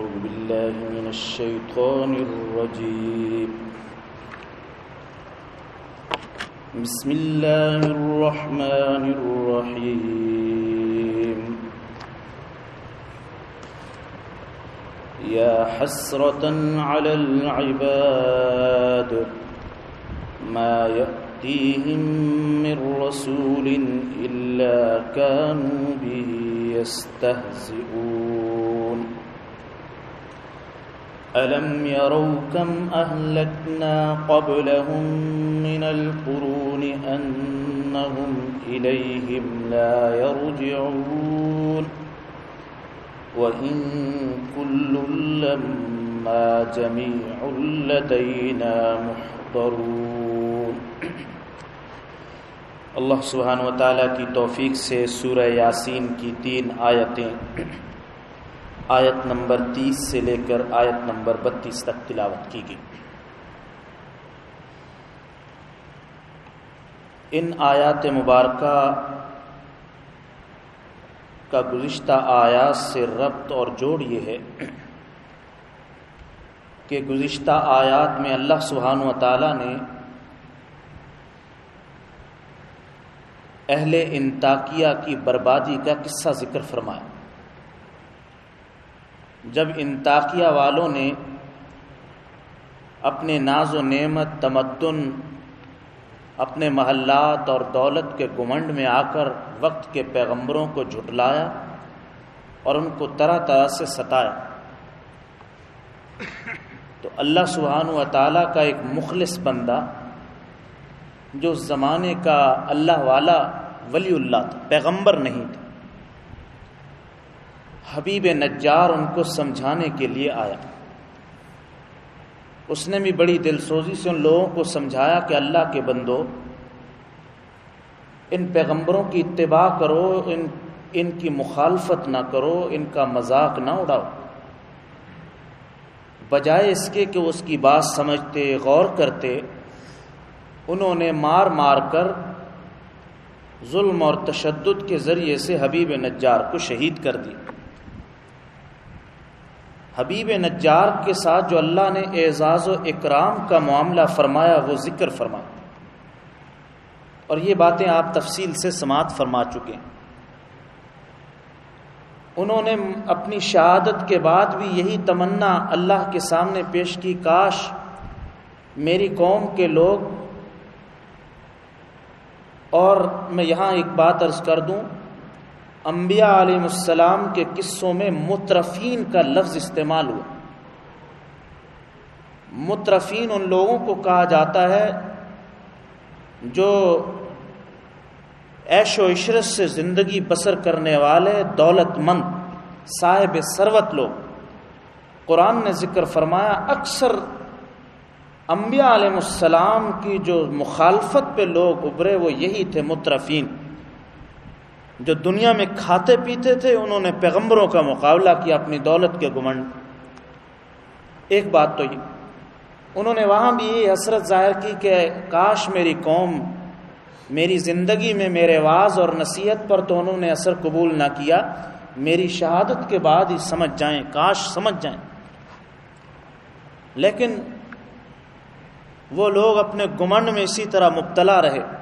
أعوذ بالله من الشيطان الرجيم. بسم الله الرحمن الرحيم. يا حسرة على العباد ما يأتيهم من رسول إلا كانوا به يستهزئون. ألم يروا كم أهلكنا قبلهم من القرون أنهم إليهم لا يرجعون وإن كل لما جميع لدينا محضرون اللہ سبحانہ و تعالیٰ کی توفیق سے سورہ یاسین کی تین آیتیں آیت نمبر تیس سے لے کر آیت نمبر بتیس تک تلاوت کی گئی۔ ان آیات مبارکہ کا گزشتہ آیات سے ربط اور جوڑ یہ ہے کہ گزشتہ آیات میں اللہ سبحانہ و تعالیٰ نے اہل انتاکیہ کی بربادی کا قصہ ذکر فرمایا۔ جب انتاکیہ والوں نے اپنے ناز و نعمت، تمدن، اپنے محلات اور دولت کے گمنڈ میں آ کر وقت کے پیغمبروں کو جھٹلایا اور ان کو طرح طرح سے ستایا۔ تو اللہ سبحانہ و تعالیٰ کا ایک مخلص بندہ، جو زمانے کا اللہ والا ولی اللہ تھا، پیغمبر نہیں تھا۔ حبیب نجار ان کو سمجھانے کے لیے آیا۔ اس نے بھی بڑی دل سوزی سے ان لوگوں کو سمجھایا کہ اللہ کے بندو، ان پیغمبروں کی اتباع کرو، ان ان کی مخالفت نہ کرو، ان کا مذاق نہ اڑاؤ۔ بجائے اس کے کہ اس کی بات سمجھتے، غور کرتے، انہوں نے مار مار کر ظلم اور تشدد کے ذریعے سے حبیب نجار کو شہید کر دی حبیب نجار کے ساتھ جو اللہ نے اعزاز و اکرام کا معاملہ فرمایا، وہ ذکر فرمایا۔ اور یہ باتیں آپ تفصیل سے سماعت فرما چکے ہیں۔ انہوں نے اپنی شہادت کے بعد بھی یہی تمنا اللہ کے سامنے پیش کی، کاش میری قوم کے لوگ اور میں یہاں ایک بات عرض کر دوں۔ انبیاء علیہ السلام کے قصوں میں مترفین کا لفظ استعمال ہوا۔ مترفین ان لوگوں کو کہا جاتا ہے جو عیش و عشرت سے زندگی بسر کرنے والے دولت مند، صاحب ثروت لوگ۔ قرآن نے ذکر فرمایا، اکثر انبیاء علیہ السلام کی جو مخالفت پہ لوگ ابھرے وہ یہی تھے مترفین۔ جو دنیا میں کھاتے پیتے تھے، انہوں نے پیغمبروں کا مقابلہ کیا اپنی دولت کے گمنڈ۔ ایک بات تو یہ، انہوں نے وہاں بھی یہ حسرت ظاہر کی کہ کاش میری قوم میری زندگی میں میرے واز اور نصیحت پر تو انہوں نے اثر قبول نہ کیا۔ میری شہادت کے بعد ہی سمجھ جائیں، کاش سمجھ جائیں۔ لیکن وہ لوگ اپنے گمنڈ میں اسی طرح مبتلا رہے۔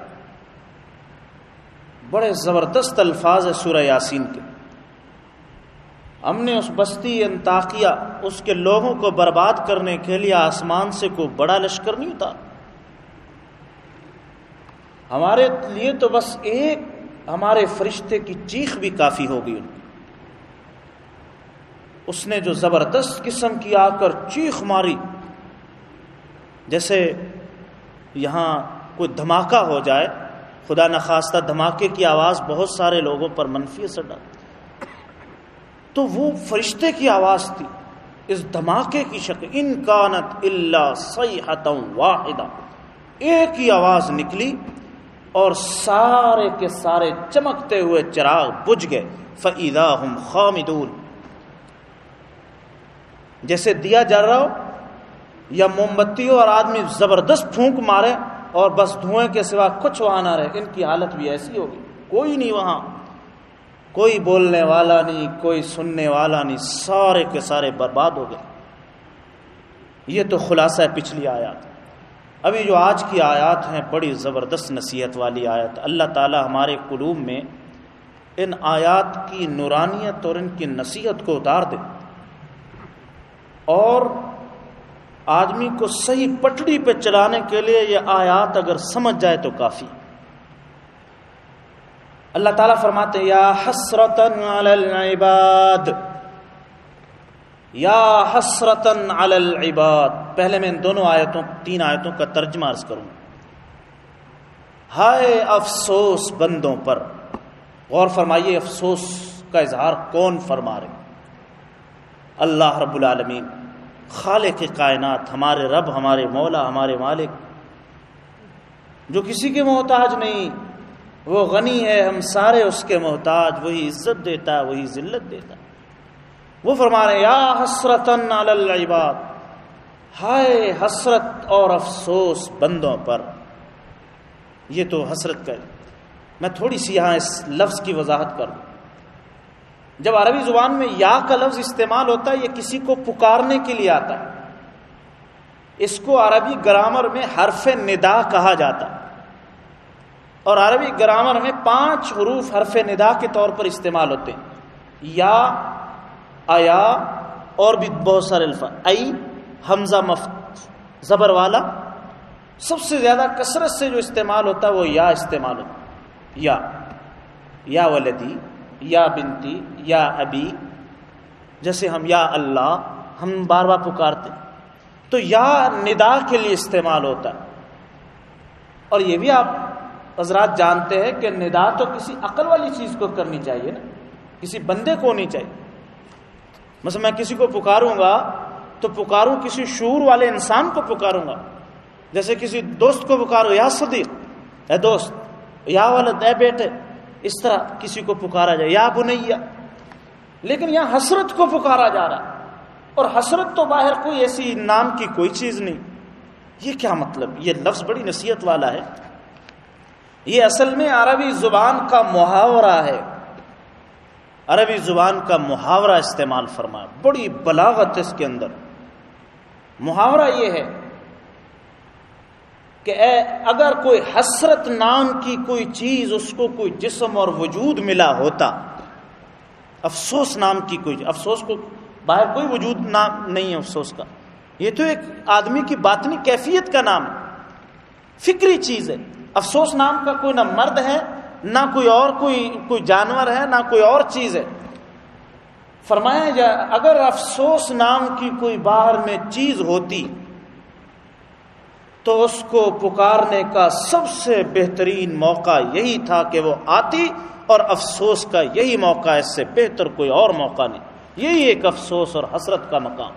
بڑے زبردست الفاظ ہے سورہ یاسین کے۔ ہم نے اس بستی انتاقیہ اس کے لوگوں کو برباد کرنے کے لیے آسمان سے کوئی بڑا لشکر نہیں ہوتا۔ ہمارے لیے تو بس ایک ہمارے فرشتے کی چیخ بھی کافی ہوگی ان اس نے جو زبردست قسم کی آ کر چیخ ماری، جیسے یہاں کوئی دھماکہ ہو جائے خدا نخواستہ دھماکے کی آواز بہت سارے لوگوں پر منفی اثر ڈالتی تو وہ فرشتے کی آواز تھی۔ اس دھماکے کی شکل، ان کانت اللہ صحیح واحدہ۔ ایک ہی آواز نکلی اور سارے کے سارے چمکتے ہوئے چراغ بجھ گئے۔ فعیدہ ہم خامدون۔ جیسے دیا جل رہا ہو یا موم بتی ہو اور آدمی زبردست پھونک مارے اور بس دھوئیں کے سوا کچھ وہاں نہ رہے۔ ان کی حالت بھی ایسی ہوگی۔ کوئی نہیں وہاں۔ کوئی بولنے والا نہیں، کوئی سننے والا نہیں۔ سارے کے سارے برباد ہو گئے۔ یہ تو خلاصہ ہے پچھلی آیات۔ ابھی جو آج کی آیات ہیں، بڑی زبردست نصیحت والی آیت۔ اللہ تعالی ہمارے قلوب میں ان آیات کی نورانیت اور ان کی نصیحت کو اتار دے۔ اور آدمی کو صحیح پٹڑی پہ چلانے کے لیے یہ آیات اگر سمجھ جائے تو کافی۔ اللہ تعالیٰ فرماتے یا حسرتن علی العباد۔ یا حسرتن علی العباد۔ پہلے میں ان دونوں آیتوں، تین آیتوں کا ترجمہ عرض کروں۔ ہائے افسوس بندوں پر، غور فرمائیے افسوس کا اظہار کون فرما رہے اللہ رب العالمین۔ خالق کائنات، ہمارے رب، ہمارے مولا، ہمارے مالک، جو کسی کے محتاج نہیں، وہ غنی ہے، ہم سارے اس کے محتاج، وہی عزت دیتا ہے، وہی ذلت دیتا ہے۔ وہ فرما رہے یا حسرتن العباد، ہائے حسرت اور افسوس بندوں پر، یہ تو حسرت کا میں تھوڑی سی یہاں اس لفظ کی وضاحت کر دوں۔ جب عربی زبان میں یا کا لفظ استعمال ہوتا ہے، یہ کسی کو پکارنے کے لیے آتا ہے۔ اس کو عربی گرامر میں حرف ندا کہا جاتا ہے۔ اور عربی گرامر میں پانچ حروف حرف ندا کے طور پر استعمال ہوتے ہیں۔ یا، آیا، اور بھی بہت سارے الفاظ۔ ائی حمزہ مفت زبر والا۔ سب سے زیادہ کثرت سے جو استعمال ہوتا ہے، وہ یا استعمال ہوتا یا یا ولدی۔ یا بنتی، یا ابی، جیسے ہم یا اللہ، ہم بار بار پکارتے۔ تو یا ندا کے لیے استعمال ہوتا۔ ہے اور یہ بھی آپ حضرات جانتے ہیں کہ ندا تو کسی عقل والی چیز کو کرنی چاہیے نا، کسی بندے کو نہیں چاہیے۔ مثلا میں کسی کو پکاروں گا تو پکاروں کسی شعور والے انسان کو پکاروں گا۔ جیسے کسی دوست کو پکارو، یا صدیق، اے دوست، یا والد، اے بیٹے اس طرح کسی کو پکارا جائے، یا بنیا۔ لیکن یہاں حسرت کو پکارا جا رہا۔ ہے اور حسرت تو باہر کوئی ایسی نام کی کوئی چیز نہیں۔ یہ کیا مطلب؟ یہ لفظ بڑی نصیحت والا ہے۔ یہ اصل میں عربی زبان کا محاورہ ہے۔ عربی زبان کا محاورہ استعمال فرما بڑی بلاغت اس کے اندر۔ محاورہ یہ ہے کہ اے، اگر کوئی حسرت نام کی کوئی چیز اس کو کوئی جسم اور وجود ملا ہوتا، افسوس نام کی کوئی، افسوس کو باہر کوئی وجود نام نہیں ہے افسوس کا۔ یہ تو ایک آدمی کی باطنی کیفیت کا نام ہے، فکری چیز ہے۔ افسوس نام کا کوئی نہ مرد ہے، نہ کوئی اور کوئی کوئی جانور ہے، نہ کوئی اور چیز ہے۔ فرمایا جائے اگر افسوس نام کی کوئی باہر میں چیز ہوتی تو اس کو پکارنے کا سب سے بہترین موقع یہی تھا کہ وہ آتی اور افسوس کا یہی موقع، اس سے بہتر کوئی اور موقع نہیں۔ یہی ایک افسوس اور حسرت کا مقام۔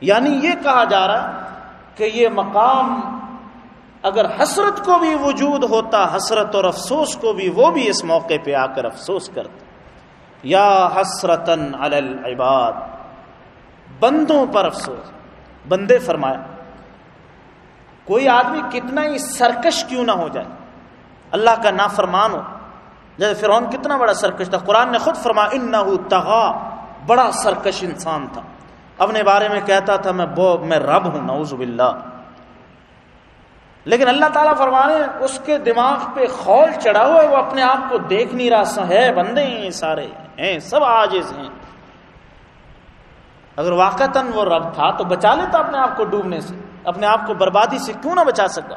یعنی یہ کہا جا رہا کہ یہ مقام اگر حسرت کو بھی وجود ہوتا، حسرت اور افسوس کو بھی، وہ بھی اس موقع پہ آ کر افسوس کرتے یا حسرتن العباد، بندوں پر افسوس۔ بندے فرمایا کوئی آدمی کتنا ہی سرکش کیوں نہ ہو جائے۔ اللہ کا نافرمان ہو۔ جیسے فرعون کتنا بڑا سرکش تھا۔ قرآن نے خود فرما ان تغا، بڑا سرکش انسان تھا۔ اپنے بارے میں کہتا تھا، میں بو، میں رب ہوں، نعوذ باللہ۔ لیکن اللہ تعالیٰ فرمانے اس کے دماغ پہ خول چڑھا ہوا ہے، وہ اپنے آپ کو دیکھ نہیں رہا۔ ہے بندے ہیں سارے ہیں سب آجز ہیں۔ اگر واقعتاً وہ رب تھا، تو بچا لیتا اپنے آپ کو ڈوبنے سے۔ اپنے آپ کو بربادی سے کیوں نہ بچا سکا؟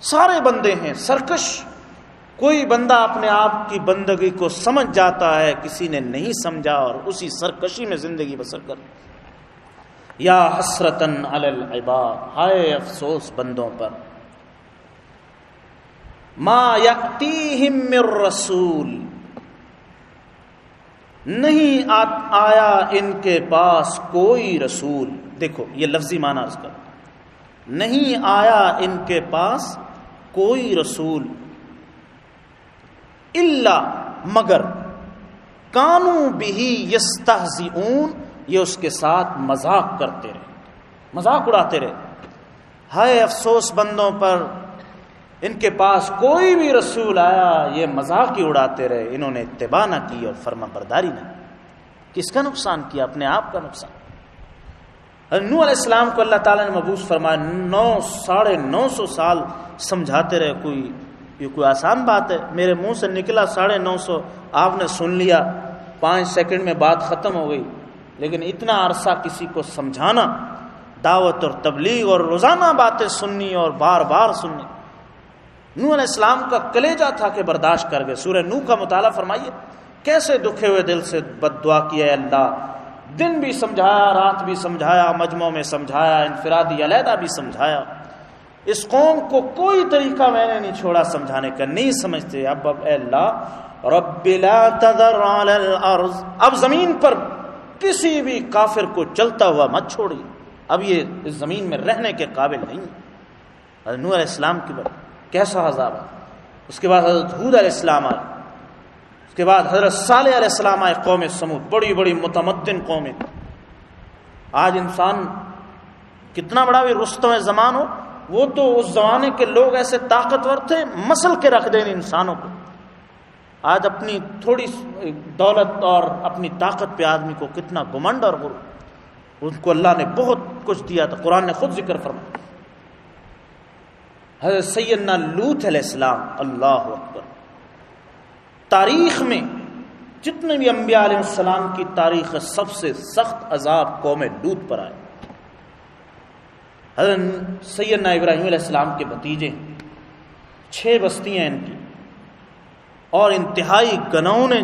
سارے بندے ہیں، سرکش۔ کوئی بندہ اپنے آپ کی بندگی کو سمجھ جاتا ہے، کسی نے نہیں سمجھا اور اسی سرکشی میں زندگی بسر کر۔ یا حسرتن العباد، ہائے افسوس بندوں پر۔ ما یاتیہم من رسول۔ نہیں آیا ان کے پاس کوئی رسول۔ دیکھو، یہ لفظی معنی اس کا۔ نہیں آیا ان کے پاس کوئی رسول اللہ مگر کانو بھی یس یہ اس کے ساتھ مذاق کرتے رہے۔ مذاق اڑاتے رہے۔ ہائے افسوس بندوں پر، ان کے پاس کوئی بھی رسول آیا، یہ مذاق ہی اڑاتے رہے۔ انہوں نے اتباع نہ کی اور فرما برداری نہ کس کا نقصان کیا؟ اپنے آپ کا نقصان۔ نو علیہ السلام کو اللہ تعالیٰ نے مبوس فرمایا، نو ساڑھے نو سو سال سمجھاتے رہے، کوئی یہ کوئی آسان بات ہے۔ میرے منہ سے نکلا ساڑھے نو سو، آپ نے سن لیا، پانچ سیکنڈ میں بات ختم ہو گئی۔ لیکن اتنا عرصہ کسی کو سمجھانا، دعوت اور تبلیغ اور روزانہ باتیں سننی اور بار بار سننی۔ نو علیہ السلام کا کلیجہ تھا کہ برداشت کر گئے۔ سورہ نو کا مطالعہ فرمائیے، کیسے دکھے ہوئے دل سے بد دعا کیا اللہ؟ دن بھی سمجھایا، رات بھی سمجھایا مجموعوں میں سمجھایا، انفرادی علیحدہ بھی سمجھایا۔ اس قوم کو کوئی طریقہ میں نے نہیں چھوڑا، سمجھانے کا نہیں سمجھتے۔ اب اب اے اللہ، رب لا تذر علی الارض۔ اب زمین پر کسی بھی کافر کو چلتا ہوا مت چھوڑی اب یہ اس زمین میں رہنے کے قابل نہیں۔ نور علیہ السلام کی بات کیسا عذاب ہے اس کے بعد حضرت حود علیہ السلام آئے۔ کے بعد حضرت صالح علیہ السلام آئے قوم سمود، بڑی بڑی متمدن قومیں آج انسان کتنا بڑا بھی رستم زمان ہو، وہ تو اس زمانے کے لوگ ایسے طاقتور تھے، مسل کے رکھ دیں انسانوں کو۔ آج اپنی تھوڑی دولت اور اپنی طاقت پہ آدمی کو کتنا گمنڈ اور غرور۔ ان کو اللہ نے بہت کچھ دیا تھا، قرآن نے خود ذکر فرمایا۔ حضرت سیدنا لوت علیہ السلام، اللہ اکبر۔ تاریخ میں جتنے بھی انبیاء علیہ السلام کی تاریخ سب سے سخت عذاب قوم لوت پر آئے۔ حضرت سیدنا ابراہیم علیہ السلام کے بھتیجے چھ بستیاں ان کی۔ اور انتہائی گناؤں نے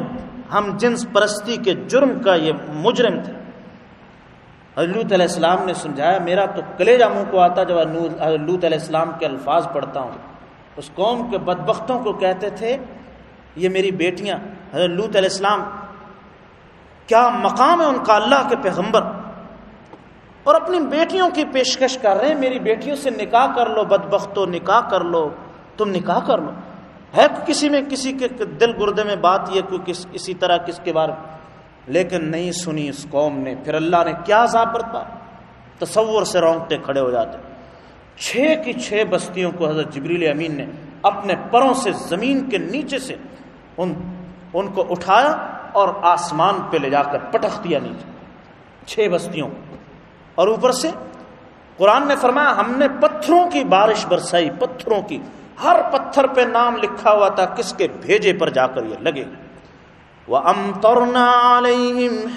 ہم جنس پرستی کے جرم کا یہ مجرم تھے۔ حضرت علیہ السلام نے سمجھایا، میرا تو کلیجہ منہ کو آتا جب حضرت علیہ السلام کے الفاظ پڑھتا ہوں۔ اس قوم کے بدبختوں کو کہتے تھے یہ میری بیٹیاں، حضرت علیہ السلام، کیا مقام ہے ان کا اللہ کے پیغمبر؟ اور اپنی بیٹیوں کی پیشکش کر رہے ہیں، میری بیٹیوں سے نکاح کر لو، بدبختو نکاح کر لو، تم نکاح کر لو۔ ہے کسی میں کسی کے دل گردے میں بات یہ کوئی کس اسی طرح کس کے بارے لیکن نہیں سنی اس قوم نے۔ پھر اللہ نے کیا عذاب برتا تصور سے رونگٹے کھڑے ہو جاتے چھ کی چھ بستیوں کو حضرت جبریل امین نے اپنے پروں سے زمین کے نیچے سے ان ان کو اٹھایا اور آسمان پہ لے جا کر پٹخ دیا نیچے۔ چھ بستیوں اور اوپر سے قرآن نے فرمایا، ہم نے پتھروں کی بارش برسائی، پتھروں کی۔ ہر پتھر پہ نام لکھا ہوا تھا، کس کے بھیجے پر جا کر یہ لگے۔ وَأَمْطَرْنَا عَلَيْهِمْ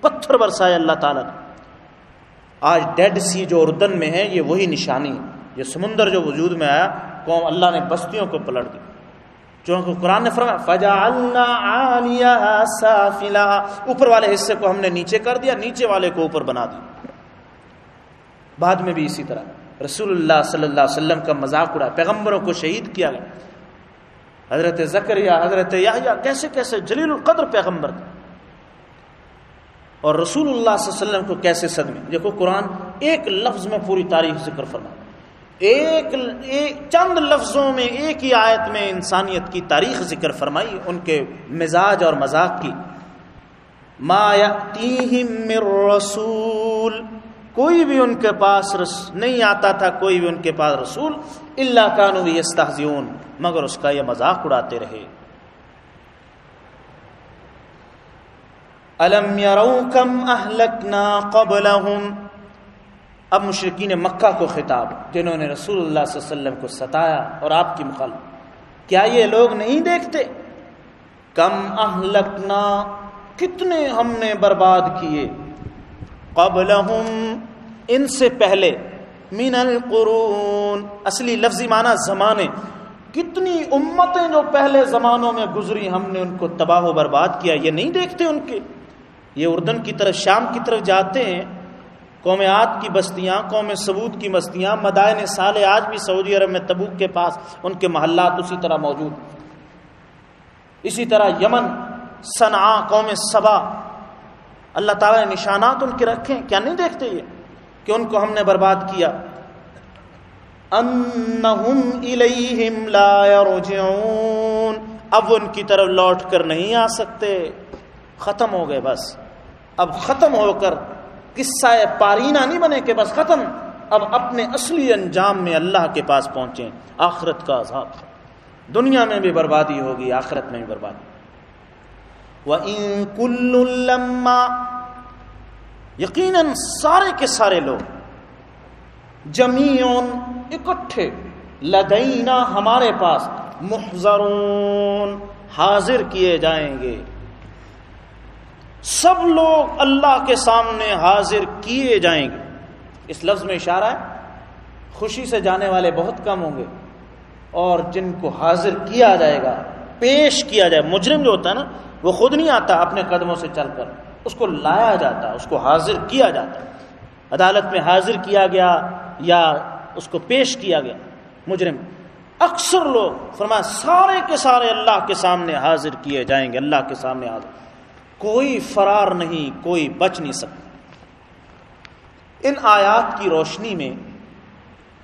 پتھر برسائے اللہ تعالیٰ نے۔ آج ڈیڈ سی جو اردن میں ہے، یہ وہی نشانی یہ سمندر جو وجود میں آیا قوم اللہ نے بستیوں کو پلٹ دی۔ چونکہ قرآن نے فرمایا، فجعلنا عالیہا سافلا۔ اوپر والے حصے کو ہم نے نیچے کر دیا، نیچے والے کو اوپر بنا دیا۔ بعد میں بھی اسی طرح۔ رسول اللہ صلی اللہ علیہ وسلم کا مذاق اڑا، پیغمبروں کو شہید کیا گیا۔ حضرت زکریا، حضرت یا کیسے کیسے جلیل القدر پیغمبر تھے۔ اور رسول اللہ صلی اللہ علیہ وسلم کو کیسے صدمے۔ دیکھو، قرآن ایک لفظ میں پوری تاریخ ذکر فرما ایک, ایک چند لفظوں میں ایک ہی آیت میں انسانیت کی تاریخ ذکر فرمائی ان کے مزاج اور مذاق کی۔ ما یاتیہم من رسول کوئی بھی ان کے پاس رس نہیں آتا تھا کوئی بھی ان کے پاس رسول اللہ کانو یستہزئون مگر اس کا یہ مذاق اڑاتے رہے۔ الم یرو کم اہلکنا قبلہم؟ اب مشرقین مکہ کو خطاب جنہوں نے رسول اللہ صلی اللہ علیہ وسلم کو ستایا اور آپ کی مخالف کیا یہ لوگ نہیں دیکھتے؟ کم اہلکنا، کتنے ہم نے برباد کیے۔ قبلہم، ان سے پہلے۔ من القرون، اصلی لفظی معنی زمانے۔ کتنی امتیں جو پہلے زمانوں میں گزری، ہم نے ان کو تباہ و برباد کیا۔ یہ نہیں دیکھتے ان کے۔ یہ اردن کی طرف، شام کی طرف جاتے ہیں۔ قوم عاد کی بستیاں، قوم سبود کی بستیاں، مدائن سال آج بھی سعودی عرب میں تبوک کے پاس ان کے محلات اسی طرح موجود اسی طرح یمن صنعا قوم صبا اللہ تعالیٰ نے نشانات ان کے رکھے کیا نہیں دیکھتے یہ؟ کہ ان کو ہم نے برباد کیا۔ انہم الیہم لا یرجعون۔ اب ان کی طرف لوٹ کر نہیں آ سکتے۔ ختم ہو گئے بس۔ اب ختم ہو کر قصہ پارینہ نہیں بنے کہ بس ختم۔ اب اپنے اصلی انجام میں اللہ کے پاس پہنچیں۔ آخرت کا عذاب۔ دنیا میں بھی بربادی ہوگی، آخرت میں بھی بربادی۔ وہ ان کل یقیناً سارے کے سارے لوگ جمیون اکٹھے۔ لدینا ہمارے پاس محضرون حاضر کیے جائیں گے۔ سب لوگ اللہ کے سامنے حاضر کیے جائیں گے۔ اس لفظ میں اشارہ ہے، خوشی سے جانے والے بہت کم ہوں گے اور جن کو حاضر کیا جائے گا، پیش کیا جائے، مجرم جو ہوتا ہے نا، وہ خود نہیں آتا اپنے قدموں سے چل کر، اس کو لایا جاتا، اس کو حاضر کیا جاتا۔ عدالت میں حاضر کیا گیا یا اس کو پیش کیا گیا، مجرم۔ اکثر لوگ فرمایا، سارے کے سارے اللہ کے سامنے حاضر کیے جائیں گے، اللہ کے سامنے حاضر۔ کوئی فرار نہیں، کوئی بچ نہیں سکتا۔ ان آیات کی روشنی میں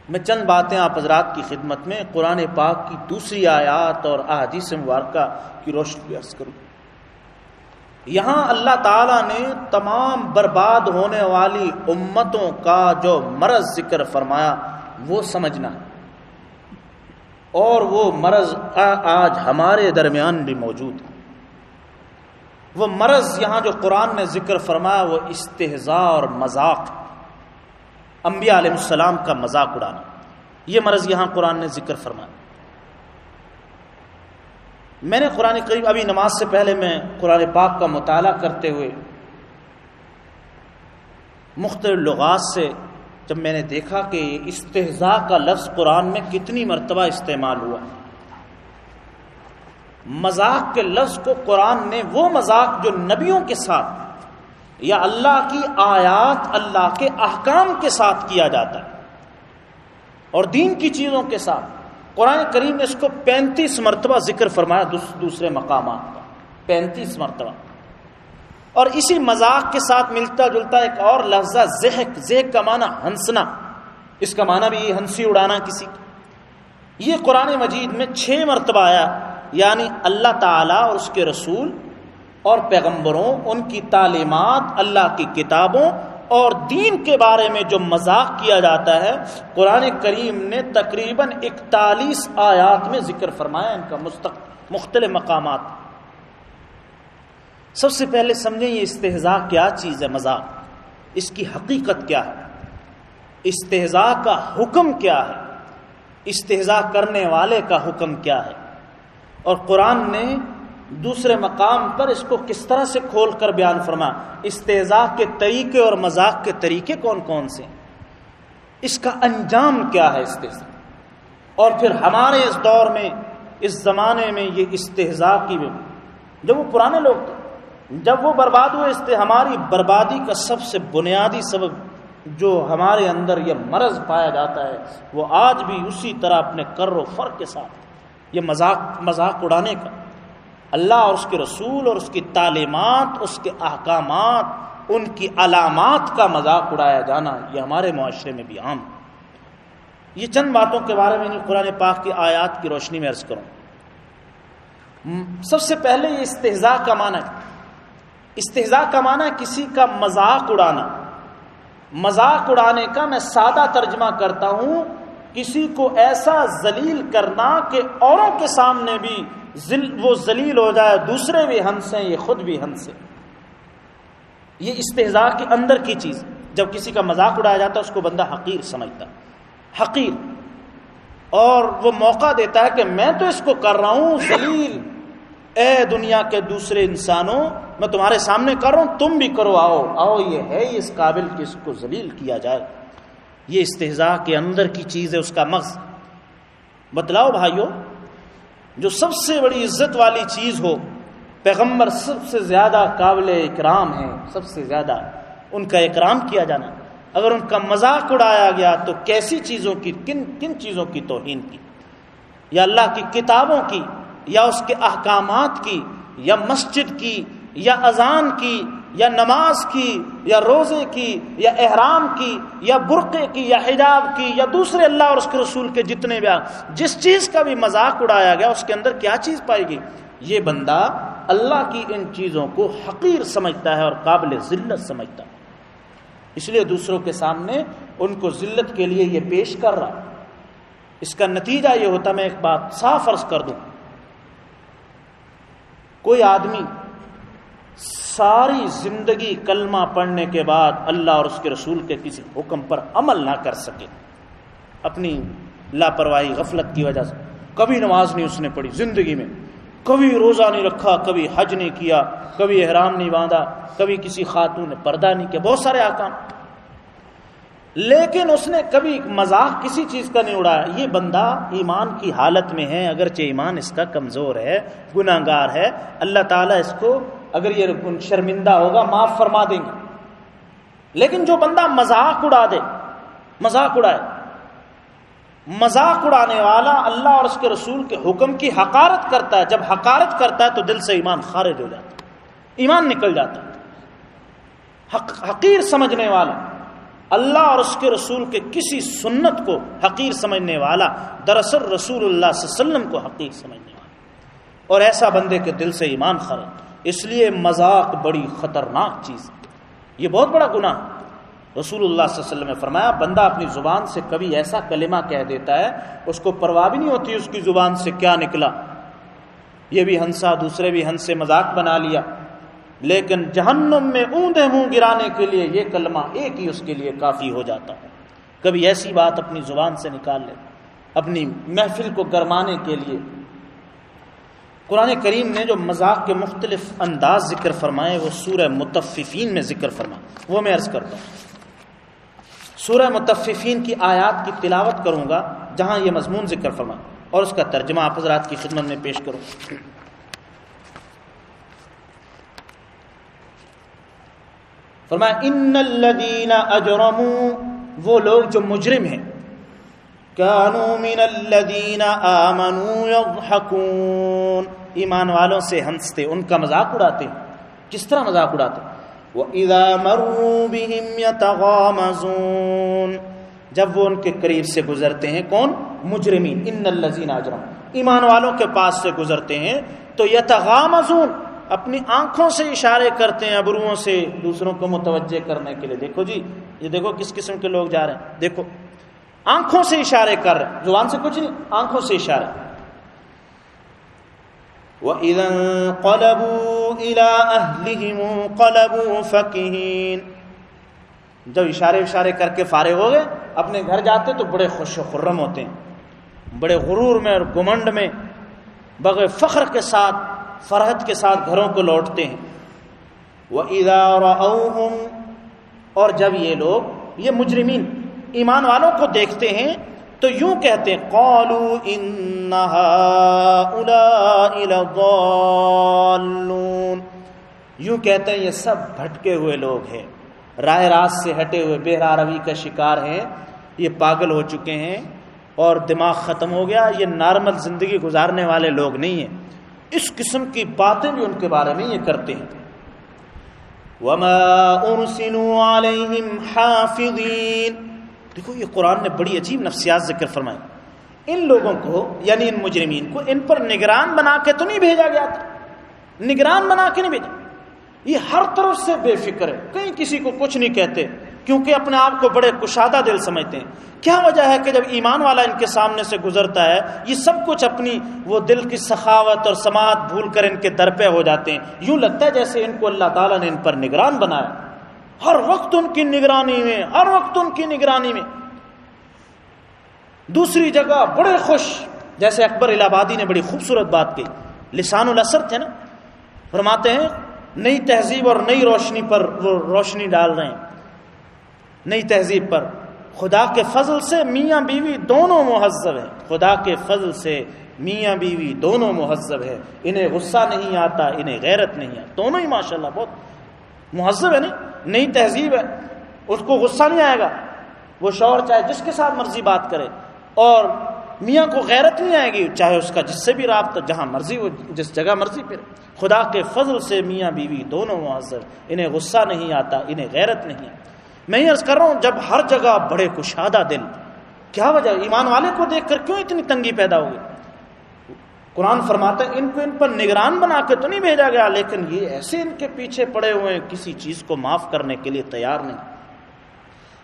میں چند باتیں آپ حضرات کی خدمت میں قرآن پاک کی دوسری آیات اور احادیث مبارکہ کی روشنی عرض کروں۔ یہاں اللہ تعالیٰ نے تمام برباد ہونے والی امتوں کا جو مرض ذکر فرمایا، وہ سمجھنا اور وہ مرض آج ہمارے درمیان بھی موجود ہے۔ وہ مرض یہاں جو قرآن نے ذکر فرمایا، وہ استحضاء اور مذاق انبیاء علیہ السلام کا مذاق اڑانا۔ یہ مرض یہاں قرآن نے ذکر فرمایا۔ میں نے قرآن قریب ابھی نماز سے پہلے میں قرآن پاک کا مطالعہ کرتے ہوئے مختلف لغات سے جب میں نے دیکھا کہ استحضاء کا لفظ قرآن میں کتنی مرتبہ استعمال ہوا۔ ہے مذاق کے لفظ کو قرآن نے وہ مذاق جو نبیوں کے ساتھ یا اللہ کی آیات اللہ کے احکام کے ساتھ کیا جاتا ہے اور دین کی چیزوں کے ساتھ۔ قرآن کریم نے اس کو پینتیس مرتبہ ذکر فرمایا دوسرے مقامات کا پینتیس مرتبہ۔ اور اسی مذاق کے ساتھ ملتا جلتا ایک اور لفظہ زہک زہک کا معنی ہنسنا۔ اس کا معنی بھی ہنسی اڑانا کسی کی۔ یہ قرآن مجید میں چھ مرتبہ آیا۔ یعنی اللہ تعالیٰ اور اس کے رسول اور پیغمبروں، ان کی تعلیمات، اللہ کی کتابوں اور دین کے بارے میں جو مذاق کیا جاتا ہے، قرآن کریم نے تقریباً اکتالیس آیات میں ذکر فرمایا ان کا مختلف مقامات۔ سب سے پہلے سمجھیں یہ استحضاء کیا چیز ہے مذاق؟ اس کی حقیقت کیا ہے؟ استحضاء کا حکم کیا ہے؟ استحضاء کرنے والے کا حکم کیا ہے؟ اور قرآن نے دوسرے مقام پر اس کو کس طرح سے کھول کر بیان فرما استحضاء کے طریقے اور مذاق کے طریقے کون کون سے اس کا انجام کیا ہے استحضاء اور پھر ہمارے اس دور میں، اس زمانے میں یہ استحضاء کی جب وہ پرانے لوگ تھے، جب وہ برباد ہوئے اس ہماری بربادی کا سب سے بنیادی سبب جو ہمارے اندر یہ مرض پایا جاتا ہے، وہ آج بھی اسی طرح اپنے کر و فرق کے ساتھ۔ یہ مذاق مذاق اڑانے کا۔ اللہ اور اس کے رسول اور اس کی تعلیمات، اس کے احکامات، ان کی علامات کا مذاق اڑایا جانا، یہ ہمارے معاشرے میں بھی عام یہ چند باتوں کے بارے میں قرآن پاک کی آیات کی روشنی میں عرض کروں۔ سب سے پہلے یہ استحضاء کا معنی ہے۔ استحضاء کا معنی کسی کا مذاق اڑانا۔ مذاق اڑانے کا میں سادہ ترجمہ کرتا ہوں کسی کو ایسا ذلیل کرنا کہ اوروں کے سامنے بھی وہ ذلیل ہو جائے، دوسرے بھی ہنسیں یہ خود بھی ہنسے یہ استحضاء کے اندر کی چیز۔ جب کسی کا مذاق اڑایا جاتا ہے، اس کو بندہ حقیر سمجھتا حقیر۔ اور وہ موقع دیتا ہے کہ میں تو اس کو کر رہا ہوں، ذلیل۔ اے دنیا کے دوسرے انسانوں، میں تمہارے سامنے کر رہا ہوں، تم بھی کرو، آؤ۔ آؤ، یہ ہے، اس قابل کہ اس کو ذلیل کیا جائے۔ یہ استحضاء کے اندر کی چیز ہے اس کا مغز۔ بتلاؤ بھائیو، جو سب سے بڑی عزت والی چیز ہو، پیغمبر سب سے زیادہ قابل اکرام ہے سب سے زیادہ ان کا اکرام کیا جانا۔ اگر ان کا مذاق اڑایا گیا تو کیسی چیزوں کی، کن کن چیزوں کی توہین کی؟ یا اللہ کی کتابوں کی، یا اس کے احکامات کی، یا مسجد کی، یا اذان کی یا نماز کی، یا روزے کی، یا احرام کی، یا برقعے کی، یا حجاب کی، یا دوسرے اللہ اور اس کے رسول کے جتنے بھی جس چیز کا بھی مذاق اڑایا گیا، اس کے اندر کیا چیز پائے گی یہ بندہ اللہ کی ان چیزوں کو حقیر سمجھتا ہے اور قابل ذلت سمجھتا ہے۔ اس لیے دوسروں کے سامنے ان کو ذلت کے لیے یہ پیش کر رہا اس کا نتیجہ یہ ہوتا، میں ایک بات صاف عرض کر دوں۔ کوئی آدمی ساری زندگی کلمہ پڑھنے کے بعد اللہ اور اس کے رسول کے کسی حکم پر عمل نہ کر سکے۔ اپنی لاپرواہی، غفلت کی وجہ سے۔ کبھی نماز نہیں اس نے پڑھی زندگی میں۔ کبھی روزہ نہیں رکھا، کبھی حج نہیں کیا، کبھی احرام نہیں باندھا، کبھی کسی خاتون نے پردہ نہیں کیا۔ بہت سارے آکام لیکن اس نے کبھی مذاق کسی چیز کا نہیں اڑایا۔ یہ بندہ ایمان کی حالت میں ہے، اگرچہ ایمان اس کا کمزور ہے گناہ گار ہے۔ اللہ تعالیٰ اس کو اگر یہ شرمندہ ہوگا، معاف فرما دیں گے۔ لیکن جو بندہ مذاق اڑا دے، مذاق اڑائے۔ مذاق اڑانے والا اللہ اور اس کے رسول کے حکم کی حقارت کرتا ہے۔ جب حقارت کرتا ہے تو دل سے ایمان خارج ہو جاتا ہے۔ ایمان نکل جاتا ہے۔ حق، حقیر سمجھنے والا، اللہ اور اس کے رسول کے کسی سنت کو حقیر سمجھنے والا، دراصل رسول اللہ صلی اللہ علیہ وسلم کو حقیر سمجھنے والا۔ اور ایسا بندے کے دل سے ایمان خرد اس لیے مذاق بڑی خطرناک چیز ہے۔ یہ بہت بڑا گناہ رسول اللہ صلی اللہ علیہ وسلم نے فرمایا، بندہ اپنی زبان سے کبھی ایسا کلمہ کہہ دیتا ہے، اس کو پرواہ بھی نہیں ہوتی اس کی زبان سے کیا نکلا۔ یہ بھی ہنسا، دوسرے بھی ہنس سے مذاق بنا لیا۔ لیکن جہنم میں اوندے منہ گرانے کے لیے یہ کلمہ ایک ہی اس کے لیے کافی ہو جاتا ہے۔ کبھی ایسی بات اپنی زبان سے نکال لے، اپنی محفل کو گرمانے کے لیے۔ قرآن کریم نے جو مذاق کے مختلف انداز ذکر فرمائے، وہ سورہ متففین میں ذکر فرمائے۔ وہ میں عرض کرتا ہوں۔ سورہ متففین کی آیات کی تلاوت کروں گا، جہاں یہ مضمون ذکر فرمائے۔ اور اس کا ترجمہ آپ حضرات کی خدمت میں پیش کروں۔ فرمایا ان الذین اجرموا وہ لوگ جو مجرم ہیں۔ کانوا من الذین آمنوا یضحکون ایمان والوں سے ہنستے، ان کا مذاق اڑاتے کس طرح مذاق اڑاتے وَإِذَا مَرُّوا بِهِمْ يَتَغَامَزُونَ۔ جب وہ ان کے قریب سے گزرتے ہیں، کون؟ مجرمین۔ ان الذین اجرم ایمان والوں کے پاس سے گزرتے ہیں، تو یتغامزون اپنی آنکھوں سے اشارے کرتے ہیں، ابروؤں سے دوسروں کو متوجہ کرنے کے لیے۔ دیکھو جی یہ دیکھو کس قسم کے لوگ جا رہے ہیں۔ دیکھو، آنکھوں سے اشارے کر رہے زبان سے کچھ نہیں، آنکھوں سے اشارے۔ وَإِذَا قَلَبُوا إِلَىٰ أَهْلِهِمُ قَلَبُوا فَقِهِينَ جب اشارے اشارے کر کے فارغ ہو گئے، اپنے گھر جاتے تو بڑے خوش و خرم ہوتے ہیں، بڑے غرور میں اور گمنڈ میں، بغیر فخر کے ساتھ، فرحت کے ساتھ گھروں کو لوٹتے ہیں۔ وہ ادارہ اور جب یہ لوگ، یہ مجرمین، ایمان والوں کو دیکھتے ہیں تو یوں کہتے ہیں قالو یوں کہتے ہیں، یہ سب بھٹکے ہوئے لوگ ہیں راہ راست سے ہٹے ہوئے بہرا روی کا شکار ہیں، یہ پاگل ہو چکے ہیں اور دماغ ختم ہو گیا، یہ نارمل زندگی گزارنے والے لوگ نہیں ہیں، اس قسم کی باتیں بھی ان کے بارے میں یہ کرتے ہیں۔ وما ارسلوا علیہم حافظین دیکھو، یہ قرآن نے بڑی عجیب نفسیات ذکر فرمائی۔ ان لوگوں کو یعنی ان مجرمین کو، ان پر نگران بنا کے تو نہیں بھیجا گیا تھا۔ نگران بنا کے نہیں بھیجا۔ یہ ہر طرف سے بے فکر ہے۔ کہیں کسی کو کچھ نہیں کہتے، کیونکہ اپنے آپ کو بڑے کشادہ دل سمجھتے ہیں۔ کیا وجہ ہے کہ جب ایمان والا ان کے سامنے سے گزرتا ہے، یہ سب کچھ اپنی وہ دل کی سخاوت اور سماعت بھول کر ان کے در پہ ہو جاتے ہیں۔ یوں لگتا ہے جیسے ان کو اللہ تعالیٰ نے ان پر نگران بنایا۔ ہر وقت ان کی نگرانی میں، ہر وقت ان کی نگرانی میں۔ دوسری جگہ بڑے خوش، جیسے اکبر الہ آبادی نے بڑی خوبصورت بات کی۔ لسان الاثر تھے نا؟ فرماتے ہیں، نئی تہذیب اور نئی روشنی پر وہ روشنی ڈال رہے ہیں۔ نئی تہذیب پر۔ خدا کے فضل سے میاں بیوی دونوں مہذب ہیں۔ خدا کے فضل سے میاں بیوی دونوں مہذب ہے انہیں غصہ نہیں آتا، انہیں غیرت نہیں آتا دونوں ہی ماشاءاللہ بہت مہذب ہے نہیں نئی تہذیب ہے۔ اس کو غصہ نہیں آئے گا۔ وہ شوہر چاہے جس کے ساتھ مرضی بات کرے۔ اور میاں کو غیرت نہیں آئے گی، چاہے اس کا جس سے بھی رابطہ، جہاں مرضی وہ، جس جگہ مرضی پھر خدا کے فضل سے میاں بیوی دونوں مہذب۔ انہیں غصہ نہیں آتا، انہیں غیرت نہیں۔ میں یہ عرض کر رہا ہوں، جب ہر جگہ بڑے کشادہ دل، کیا وجہ؟ ایمان والے کو دیکھ کر کیوں اتنی تنگی پیدا ہوگی؟ قرآن فرماتا ہے، ان کو ان پر نگران بنا کے تو نہیں بھیجا گیا، لیکن یہ ایسے ان کے پیچھے پڑے ہوئے ہیں، کسی چیز کو معاف کرنے کے لیے تیار نہیں۔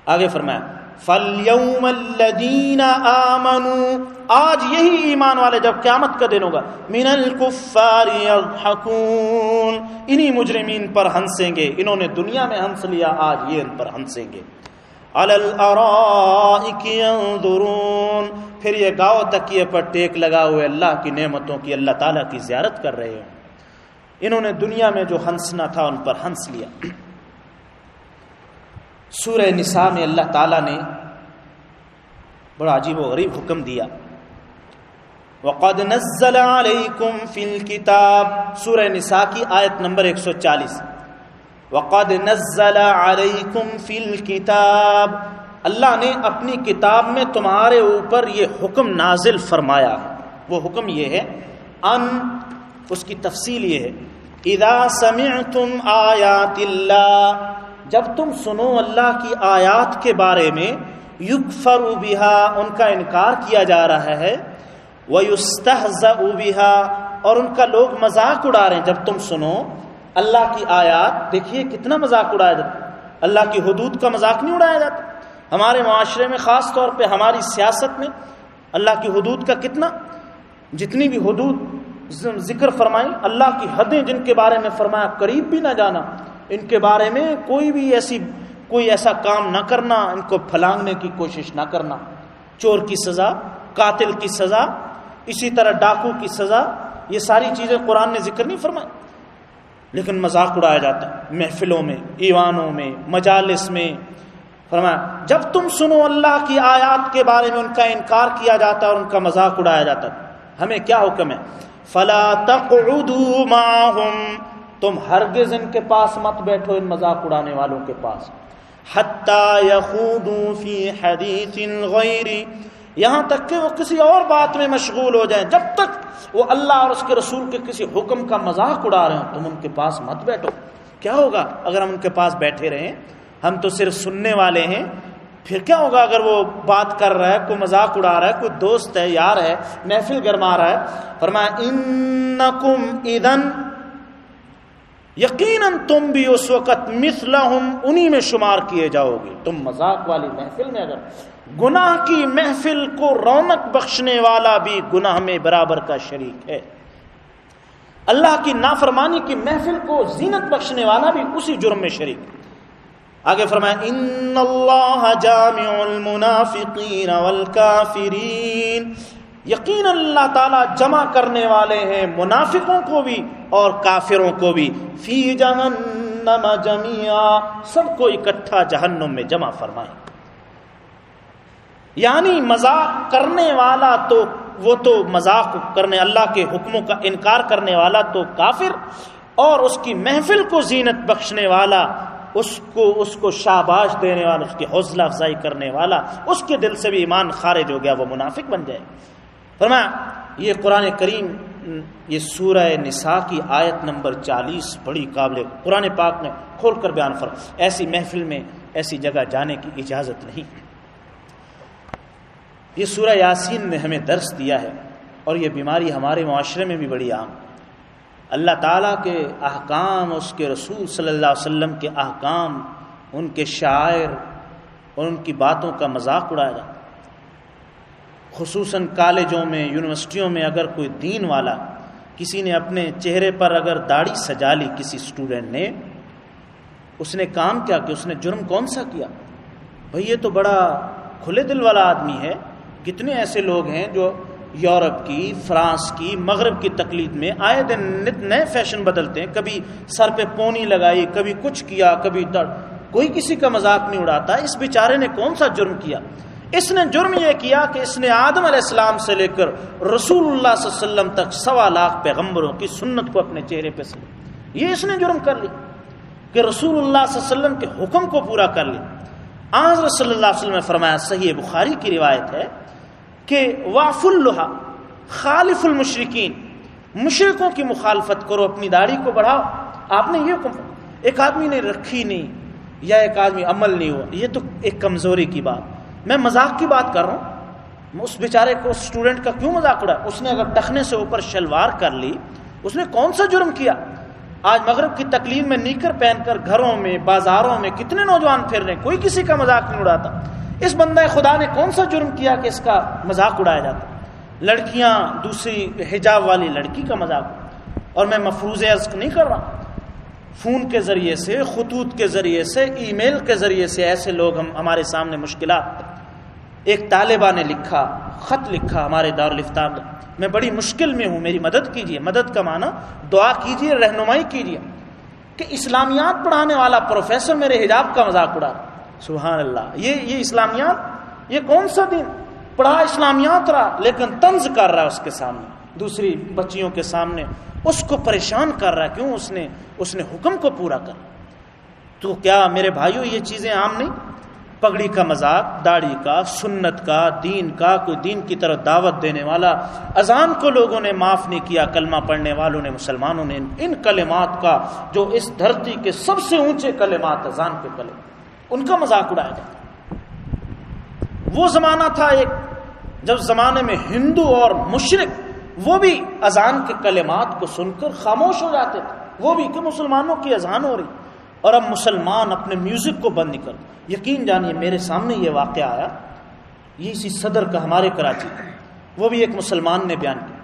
آگے فرمایا، فَالْيَوْمَ الَّذِينَ آمَنُوا، آج یہی ایمان والے جب قیامت کا دن ہوگا، من الکفار یضحکون انہی مجرمین پر ہنسیں گے، انہوں نے دنیا میں ہنس لیا، آج یہ ان پر ہنسیں گے۔ الارائک ينظرون پھر یہ گاؤ تکیے پر ٹیک لگا ہوئے اللہ کی نعمتوں کی اللہ تعالیٰ کی زیارت کر رہے ہیں۔ انہوں نے دنیا میں جو ہنسنا تھا ان پر ہنس لیا۔ سورہ نساء میں اللہ تعالیٰ نے بڑا عجیب و غریب حکم دیا۔ وقد نزل علیکم فی الكتاب۔ سورہ نساء کی آیت نمبر 140 وقد نزل علیکم فی الكتاب اللہ نے اپنی کتاب میں تمہارے اوپر یہ حکم نازل فرمایا وہ حکم یہ ہے، ان، اس کی تفصیل یہ ہے، اذا سمعتم آیات اللہ، جب تم سنو اللہ کی آیات کے بارے میں، یکفر بہا، ان کا انکار کیا جا رہا ہے وہ بہا، اور ان کا لوگ مذاق اڑا رہے ہیں۔ جب تم سنو اللہ کی آیات، دیکھیے کتنا مذاق اڑایا جاتا اللہ کی حدود کا مذاق نہیں اڑایا جاتا۔ ہمارے معاشرے میں خاص طور پہ ہماری سیاست میں اللہ کی حدود کا کتنا، جتنی بھی حدود ذکر فرمائی اللہ کی حدیں جن کے بارے میں فرمایا، قریب بھی نہ جانا، ان کے بارے میں کوئی بھی ایسی، کوئی ایسا کام نہ کرنا، ان کو پھلانگنے کی کوشش نہ کرنا۔ چور کی سزا، قاتل کی سزا، اسی طرح ڈاکو کی سزا، یہ ساری چیزیں قرآن نے ذکر نہیں فرمائی۔ لیکن مذاق اڑایا جاتا ہے۔ محفلوں میں، ایوانوں میں، مجالس میں۔ فرمایا، جب تم سنو اللہ کی آیات کے بارے میں ان کا انکار کیا جاتا ہے اور ان کا مذاق اڑایا جاتا ہے، ہمیں کیا حکم ہے؟ فلا تقعدوا معهم، تم ہرگز ان کے پاس مت بیٹھو، ان مذاق اڑانے والوں کے پاس۔ فی حدیث غیری یہاں تک کہ وہ کسی اور بات میں مشغول ہو جائیں۔ جب تک وہ اللہ اور اس کے رسول کے کسی حکم کا مذاق اڑا رہے ہوں، تم ان کے پاس مت بیٹھو۔ کیا ہوگا اگر ہم ان کے پاس بیٹھے رہیں؟ ہم تو صرف سننے والے ہیں۔ پھر کیا ہوگا اگر وہ بات کر رہا ہے، کوئی مذاق اڑا رہا ہے، کوئی دوست ہے، یار ہے، محفل گرما رہا ہے؟ فرمایا، انکم اذن یقیناً تم بھی اس وقت مثلہم انہی میں شمار کیے جاؤ گے۔ تم مذاق والی محفل میں اگر گناہ کی محفل کو رونق بخشنے والا بھی گناہ میں برابر کا شریک ہے۔ اللہ کی نافرمانی کی محفل کو زینت بخشنے والا بھی اسی جرم میں شریک آگے فرمایا ان اللہ جامع المنافقین والکافرین یقین اللہ تعالیٰ جمع کرنے والے ہیں منافقوں کو بھی اور کافروں کو بھی۔ فی جہنم جمیا سب کو اکٹھا جہنم میں جمع فرمائے یعنی مذاق کرنے والا تو، وہ تو مذاق کرنے، اللہ کے حکموں کا انکار کرنے والا تو کافر، اور اس کی محفل کو زینت بخشنے والا، اس کو اس کو شاباش دینے والا، اس کی حوصلہ افزائی کرنے والا، اس کے دل سے بھی ایمان خارج ہو گیا، وہ منافق بن جائے۔ فرمایا، یہ قرآن کریم، یہ سورہ نساء کی آیت نمبر چالیس بڑی قابل قرآن پاک نے کھول کر بیان فر ایسی محفل میں ایسی جگہ جانے کی اجازت نہیں۔ یہ سورہ یاسین نے ہمیں درس دیا ہے اور یہ بیماری ہمارے معاشرے میں بھی بڑی عام۔ اللہ تعالیٰ کے احکام، اس کے رسول صلی اللہ علیہ وسلم کے احکام، ان کے شاعر اور ان کی باتوں کا مذاق اڑایا۔ جاتا خصوصاً کالجوں میں، یونیورسٹیوں میں اگر کوئی دین والا کسی نے اپنے چہرے پر اگر داڑھی سجا لی کسی اسٹوڈنٹ نے، اس نے کام کیا کہ اس نے جرم کون سا کیا؟ بھئی یہ تو بڑا کھلے دل والا آدمی ہے۔ کتنے ایسے لوگ ہیں جو یورپ کی، فرانس کی، مغرب کی تقلید میں آئے دن نت نئے فیشن بدلتے ہیں۔ کبھی سر پہ پونی لگائی، کبھی کچھ کیا، کبھی در کوئی کسی کا مذاق نہیں اڑاتا۔ اس بیچارے نے کون سا جرم کیا؟ اس نے جرم یہ کیا کہ اس نے آدم علیہ السلام سے لے کر رسول اللہ صلی اللہ علیہ وسلم تک سوا لاکھ پیغمبروں کی سنت کو اپنے چہرے پہ سے یہ اس نے جرم کر لی کہ رسول اللہ صلی اللہ علیہ وسلم کے حکم کو پورا کر لی آج رسول اللہ علیہ وسلم نے فرمایا، صحیح بخاری کی روایت ہے کہ واف اللہ خالف المشرقین مشرقوں کی مخالفت کرو، اپنی داڑھی کو بڑھاؤ۔ آپ نے یہ ایک آدمی نے رکھی نہیں، یا ایک آدمی عمل نہیں ہوا۔ یہ تو ایک کمزوری کی بات۔ میں مذاق کی بات کر رہا ہوں۔ اس بیچارے کو اسٹوڈنٹ کا کیوں مذاق اڑا؟ اس نے اگر ٹخنے سے اوپر شلوار کر لی، اس نے کون سا جرم کیا؟ آج مغرب کی تکلیف میں نیکر پہن کر گھروں میں، بازاروں میں کتنے نوجوان پھر رہے ہیں؟ کوئی کسی کا مذاق نہیں اڑاتا۔ اس بندہ خدا نے کون سا جرم کیا کہ اس کا مذاق اڑایا جاتا؟ لڑکیاں دوسری حجاب والی لڑکی کا مذاق۔ اور میں مفروض عزق نہیں کر رہا۔ فون کے ذریعے سے، خطوط کے ذریعے سے، ای میل کے ذریعے سے ایسے لوگ ہم ہمارے سامنے مشکلات۔ ایک طالبہ نے لکھا، خط لکھا ہمارے دارالفتار میں میں بڑی مشکل میں ہوں، میری مدد کیجیے مدد کا معنی دعا کیجیے رہنمائی کیجیے کہ اسلامیات پڑھانے والا پروفیسر میرے حجاب کا مذاق اڑا سبحان اللہ، یہ یہ اسلامیات، یہ کون سا دن؟ پڑھا اسلامیات رہا، لیکن طنز کر رہا اس کے سامنے، دوسری بچیوں کے سامنے، اس کو پریشان کر رہا کیوں اس نے اس نے حکم کو پورا کر؟ تو کیا میرے بھائیوں یہ چیزیں عام نہیں؟ پگڑی کا مذاق، داڑھی کا، سنت کا، دین کا، کوئی دین کی طرف دعوت دینے والا، اذان کو لوگوں نے معاف نہیں کیا، کلمہ پڑھنے والوں نے، مسلمانوں نے، ان کلمات کا جو اس دھرتی کے سب سے اونچے کلمات اذان کے کلم ان کا مذاق اڑایا جاتا وہ زمانہ تھا ایک، جب زمانے میں ہندو اور مشرق وہ بھی اذان کے کلمات کو سن کر خاموش ہو جاتے تھے، وہ بھی کہ مسلمانوں کی اذان ہو رہی۔ اور اب مسلمان اپنے میوزک کو بند نہیں کر یقین جانیے میرے سامنے یہ واقعہ آیا۔ یہ اسی صدر کا ہمارے کراچی کا۔ وہ بھی ایک مسلمان نے بیان کیا۔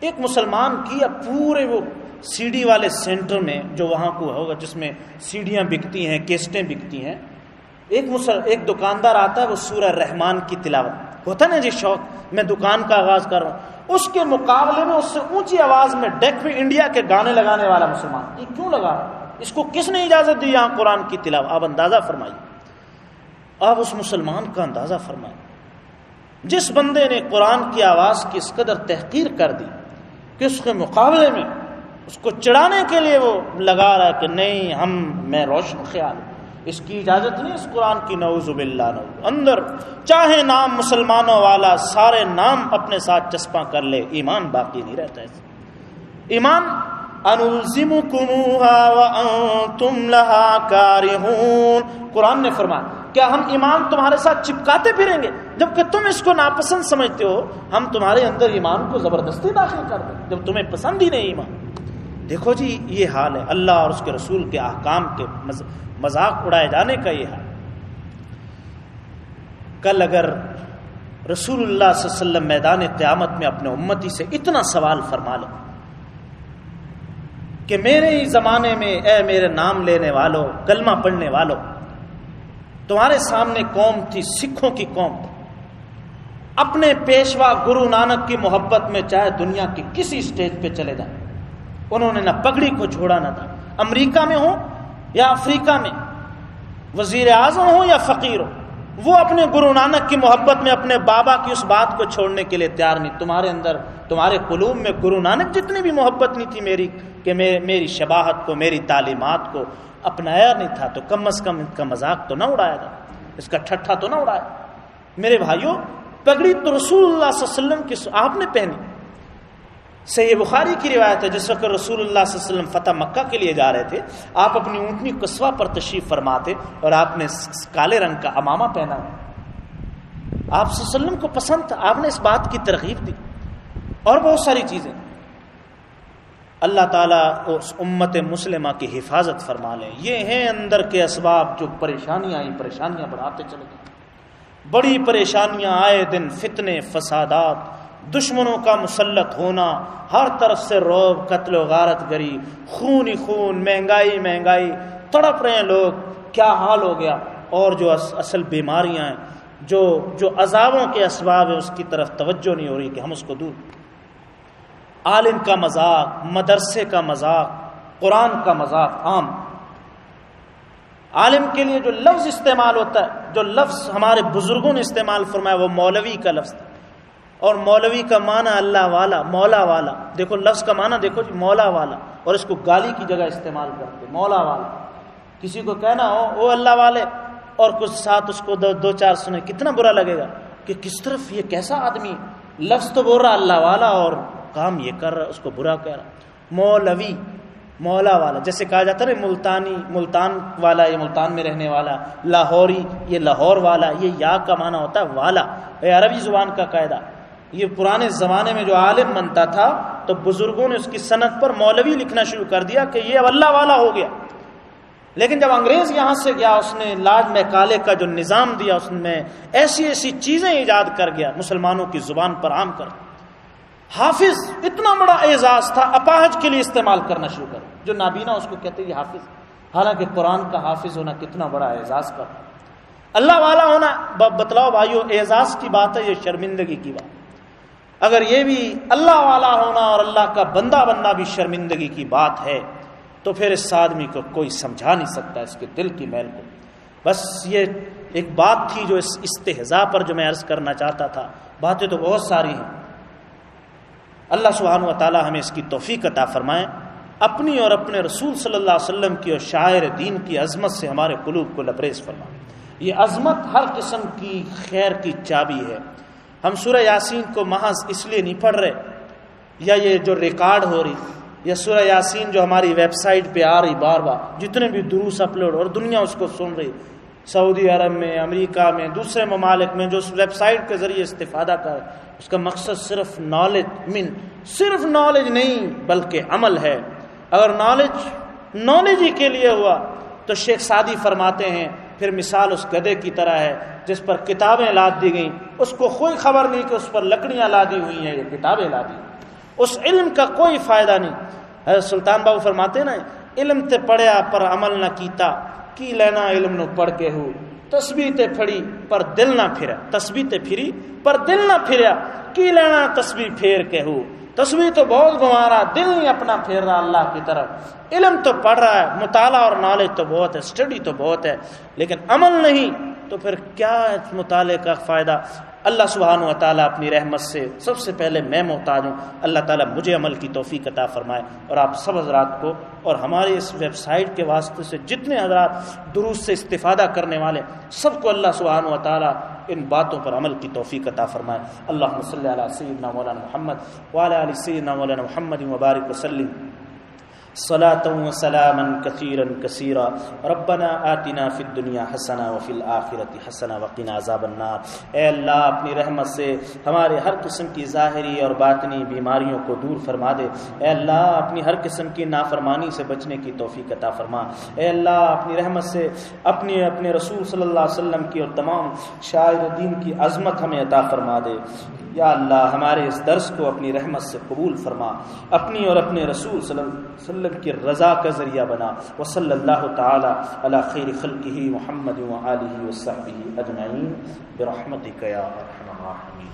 ایک مسلمان کیا پورے وہ سی ڈی والے سینٹر میں جو وہاں کو ہوگا، جس میں سیڑھیاں بکتی ہیں، کیسٹیں بکتی ہیں، ایک مسل، ایک دکاندار آتا ہے، وہ سورہ رحمان کی تلاوت۔ ہوتا نا جی شوق؟ میں دکان کا آغاز کر رہا ہوں۔ اس کے مقابلے میں اس سے اونچی آواز میں ڈیک پہ انڈیا کے گانے لگانے والا مسلمان۔ یہ کیوں لگا رہا اس کو کس نے اجازت دی یہاں قرآن کی تلاوت؟ آپ اندازہ فرمائیے۔ آپ اس مسلمان کا اندازہ فرمائیے۔ جس بندے نے قرآن کی آواز کی اس قدر تحقیر کر دی کہ اس کے مقابلے میں اس کو چڑھانے کے لیے وہ لگا رہا ہے کہ نہیں، ہم، میں روشن خیال ہوں۔ اس کی اجازت نہیں، اس قرآن کی نعوذ باللہ، نعوذ اندر چاہے نام مسلمانوں والا سارے نام اپنے ساتھ چسپاں کر لے، ایمان باقی نہیں رہتا ہے۔ ایمان قرآن نے فرمایا، کیا ہم ایمان تمہارے ساتھ چپکاتے پھریں گے؟ جبکہ تم اس کو ناپسند سمجھتے ہو، ہم تمہارے اندر ایمان کو زبردستی داخل کر دیں جب تمہیں پسند ہی نہیں ایمان۔ دیکھو جی یہ حال ہے، اللہ اور اس کے رسول کے احکام کے مذاق اڑائے جانے کا یہ حال۔ کل اگر رسول اللہ صلی اللہ علیہ وسلم میدان قیامت میں اپنے امتی سے اتنا سوال فرما لیں کہ میرے ہی زمانے میں اے میرے نام لینے والوں کلمہ پڑھنے والوں تمہارے سامنے قوم تھی، سکھوں کی قوم اپنے پیشوا گرو نانک کی محبت میں چاہے دنیا کی کسی اسٹیج پہ چلے جائیں۔ انہوں نے نہ پگڑی کو چھوڑا نہ تھا۔ امریکہ میں ہو یا افریقہ میں؟ وزیر اعظم ہو یا فقیر ہو وہ اپنے گرو نانک کی محبت میں اپنے بابا کی اس بات کو چھوڑنے کے لیے تیار نہیں۔ تمہارے اندر، تمہارے قلوب میں گرو نانک جتنی بھی محبت نہیں تھی میری، کہ میں، میری شباہت کو، میری تعلیمات کو اپنایا نہیں تھا، تو کم از کم ان کا مذاق تو نہ اڑایا تھا اس کا ٹھٹھا تو نہ اڑایا۔ میرے بھائیوں پگڑی تو رسول اللہ صلی اللہ علیہ وسلم کی آپ نے پہنی۔ صحیح بخاری کی روایت ہے، جس وقت رسول اللہ صلی اللہ علیہ وسلم فتح مکہ کے لیے جا رہے تھے، آپ اپنی اونٹنی قصبہ پر تشریف فرماتے اور آپ نے کالے رنگ کا امامہ پہنا آپ وسلم کو پسند تھا، آپ نے اس بات کی ترغیب دی۔ اور بہت ساری چیزیں۔ اللہ تعالیٰ اس امت مسلمہ کی حفاظت فرما لیں یہ ہیں اندر کے اسباب جو پریشانیاں آئیں پریشانیاں بڑھاتے چلے گئے۔ بڑی پریشانیاں، آئے دن فتنے، فسادات دشمنوں کا مسلط ہونا، ہر طرف سے روب، قتل و غارت گری، خون ہی خون، مہنگائی مہنگائی، تڑپ رہے ہیں لوگ، کیا حال ہو گیا؟ اور جو اصل بیماریاں ہیں، جو جو عذابوں کے اسباب ہیں، اس کی طرف توجہ نہیں ہو رہی کہ ہم اس کو دور۔ عالم کا مذاق، مدرسے کا مذاق، قرآن کا مذاق عام۔ عالم کے لیے جو لفظ استعمال ہوتا ہے، جو لفظ ہمارے بزرگوں نے استعمال فرمایا، وہ مولوی کا لفظ تھا۔ اور مولوی کا معنی اللہ والا، مولا والا۔ دیکھو، لفظ کا معنی دیکھو جی مولا والا۔ اور اس کو گالی کی جگہ استعمال کرتے، مولا والا۔ کسی کو کہنا ہو وہ اللہ والے! اور کچھ ساتھ اس کو دو دو چار سنے کتنا برا لگے گا کہ کس طرف یہ کیسا آدمی لفظ تو بول رہا اللہ والا اور کام یہ کر رہا اس کو برا کہہ رہا مولوی، مولا والا، جیسے کہا جاتا ہے ملتانی، ملتان والا، یہ ملتان میں رہنے والا، لاہوری، یہ لاہور والا، یہ یا کا معنی ہوتا ہے والا۔ یہ عربی زبان کا قاعدہ۔ یہ پرانے زمانے میں جو عالم بنتا تھا، تو بزرگوں نے اس کی صنعت پر مولوی لکھنا شروع کر دیا کہ یہ اب اللہ والا ہو گیا۔ لیکن جب انگریز یہاں سے گیا، اس نے لاج میں کالے کا جو نظام دیا، اس میں ایسی ایسی چیزیں ایجاد کر گیا، مسلمانوں کی زبان پر عام کر۔ حافظ اتنا بڑا اعزاز تھا، اپاہج کے لیے استعمال کرنا شروع کر۔ جو نابینا اس کو کہتے یہ حافظ۔ حالانکہ قرآن کا حافظ ہونا کتنا بڑا اعزاز کا اللہ والا ہونا بتلاؤ بھائیو، اعزاز کی بات ہے یہ شرمندگی کی بات؟ اگر یہ بھی اللہ والا ہونا اور اللہ کا بندہ بننا بھی شرمندگی کی بات ہے، تو پھر اس آدمی کو کوئی سمجھا نہیں سکتا اس کے دل کی میل کو۔ بس یہ ایک بات تھی جو اس استحضاء پر جو میں عرض کرنا چاہتا تھا۔ باتیں تو بہت ساری ہیں۔ اللہ سبحانہ و تعالی ہمیں اس کی توفیق عطا فرمائیں اپنی اور اپنے رسول صلی اللہ علیہ وسلم کی اور شاعر دین کی عظمت سے ہمارے قلوب کو لبریز فرمائیں یہ عظمت ہر قسم کی خیر کی چابی ہے۔ ہم سورہ یاسین کو محض اس لیے نہیں پڑھ رہے یا یہ جو ریکارڈ ہو رہی، یا سورہ یاسین جو ہماری ویب سائٹ پہ آ رہی بار بار، جتنے بھی دروس اپلوڈ اور دنیا اس کو سن رہی، سعودی عرب میں، امریکہ میں، دوسرے ممالک میں جو اس ویب سائٹ کے ذریعے استفادہ کر اس کا مقصد صرف نالج من صرف نالج نہیں، بلکہ عمل ہے۔ اگر نالج نالج ہی کے لیے ہوا، تو شیخ سعدی فرماتے ہیں پھر مثال اس گدے کی طرح ہے جس پر کتابیں لاد دی گئیں۔ اس کو کوئی خبر نہیں کہ اس پر لکڑیاں لادی ہوئی ہیں یہ کتابیں لادی اس علم کا کوئی فائدہ نہیں۔ حضرت سلطان بابو فرماتے نا، علم تے پڑھیا پر عمل نہ کیتا، کی لینا علم نو پڑھ کے ہو۔ تسبیح تے پھڑی پر دل نہ پھرا، تسبیح تے پھری پر دل نہ پھریا، کی لینا تسبیح پھیر کے ہو۔ تصویر تو بہت گھما رہا، دل نہیں اپنا پھیر رہا اللہ کی طرف۔ علم تو پڑھ رہا ہے، مطالعہ اور نالج تو بہت ہے اسٹڈی تو بہت ہے، لیکن عمل نہیں تو پھر کیا مطالعے کا فائدہ؟ اللہ سبحانہ و تعالیٰ اپنی رحمت سے سب سے پہلے میں محتاج ہوں۔ اللہ تعالیٰ مجھے عمل کی توفیق عطا فرمائے اور آپ سب حضرات کو اور ہمارے اس ویب سائٹ کے واسطے سے جتنے حضرات دروس سے استفادہ کرنے والے، سب کو اللہ سبحانہ و تعالیٰ ان باتوں پر عمل کی توفیق عطا فرمائے۔ اللہ صلی علیہ سیدنا مولانا محمد وعلی علی سیدنا مولانا محمد مبارک وسلم۔ صلاة وسلاما كثيرا كثيرا ربنا آتنا في الدنيا حسنة وفي الآخرة حسنة وقنا عذاب النار. اے اللہ، اپنی رحمت سے ہمارے ہر قسم کی ظاہری اور باطنی بیماریوں کو دور فرما دے. اے اللہ، اپنی ہر قسم کی نافرمانی سے بچنے کی توفیق عطا فرما. اے اللہ، اپنی رحمت سے اپنی اپنے رسول صلی اللہ علیہ وسلم کی اور تمام شاعر دین کی عظمت ہمیں عطا فرما دے۔ یا اللہ ہمارے اس درس کو اپنی رحمت سے قبول فرما، اپنی اور اپنے رسول صلی اللہ علیہ وسلم کی رضا کا ذریعہ بنا۔ وصلی اللہ تعالی علی خیر خلقہ محمد و علیہ وصحبہ اجمعین۔ برحمتک یا ارحم الراحمین۔